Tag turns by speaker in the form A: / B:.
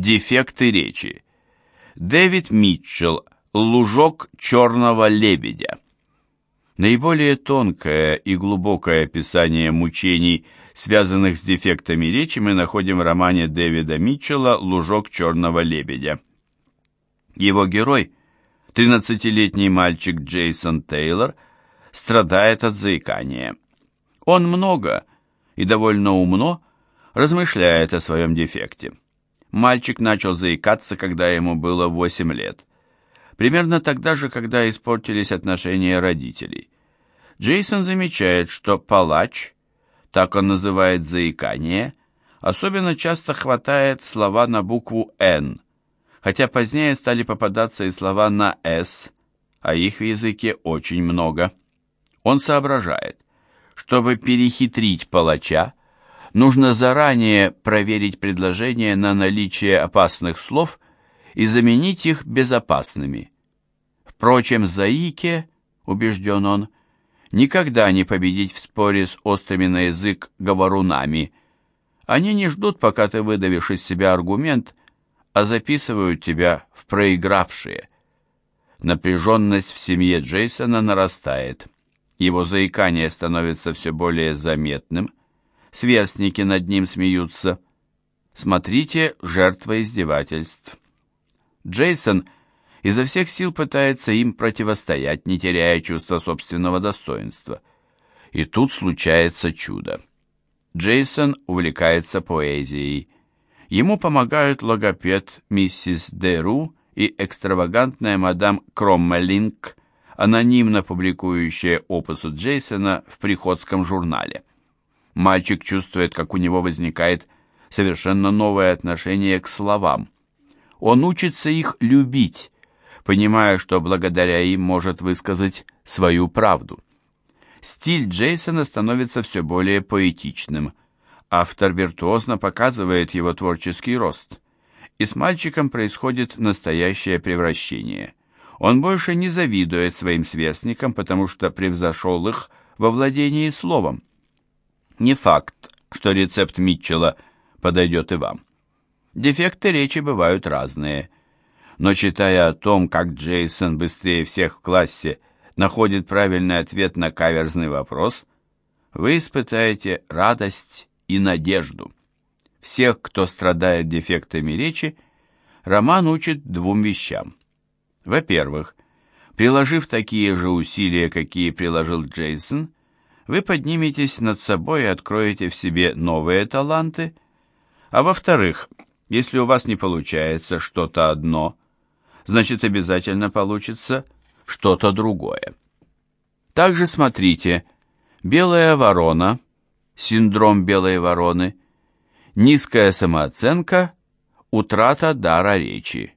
A: Дефекты речи. Дэвид Митчелл. Лужок черного лебедя. Наиболее тонкое и глубокое описание мучений, связанных с дефектами речи, мы находим в романе Дэвида Митчелла «Лужок черного лебедя». Его герой, 13-летний мальчик Джейсон Тейлор, страдает от заикания. Он много и довольно умно размышляет о своем дефекте. Мальчик начал заикаться, когда ему было 8 лет. Примерно тогда же, когда испортились отношения родителей. Джейсон замечает, что палач, так он называет заикание, особенно часто хватает слова на букву «Н», хотя позднее стали попадаться и слова на «С», а их в языке очень много. Он соображает, чтобы перехитрить палача, нужно заранее проверить предложение на наличие опасных слов и заменить их безопасными. Впрочем, заике, убежден он, никогда не победить в споре с острыми на язык говорунами. Они не ждут, пока ты выдавишь из себя аргумент, а записывают тебя в проигравшие. Напряженность в семье Джейсона нарастает. Его заикание становится все более заметным, сверстники над ним смеются. Смотрите «Жертва издевательств». Джейсон изо всех сил пытается им противостоять, не теряя чувства собственного достоинства. И тут случается чудо. Джейсон увлекается поэзией. Ему помогают логопед миссис Деру и экстравагантная мадам Кроммелинг, анонимно публикующая опусы Джейсона в приходском журнале. Мальчик чувствует, как у него возникает совершенно новое отношение к словам. Он учится их любить, понимая, что благодаря им может высказать свою правду. Стиль Джейсона становится все более поэтичным. Автор виртуозно показывает его творческий рост. И с мальчиком происходит настоящее превращение. Он больше не завидует своим сверстникам, потому что превзошел их во владении словом. Не факт, что рецепт Митчелла подойдет и вам. Дефекты речи бывают разные. Но читая о том, как Джейсон быстрее всех в классе находит правильный ответ на каверзный вопрос, вы испытаете радость и надежду. Всех, кто страдает дефектами речи, роман учит двум вещам. Во-первых, приложив такие же усилия, какие приложил Джейсон, вы подниметесь над собой и откроете в себе новые таланты. А во-вторых, если у вас не получается что-то одно, значит обязательно получится что-то другое. Также смотрите «Белая ворона», синдром белой вороны, низкая самооценка, утрата дара речи.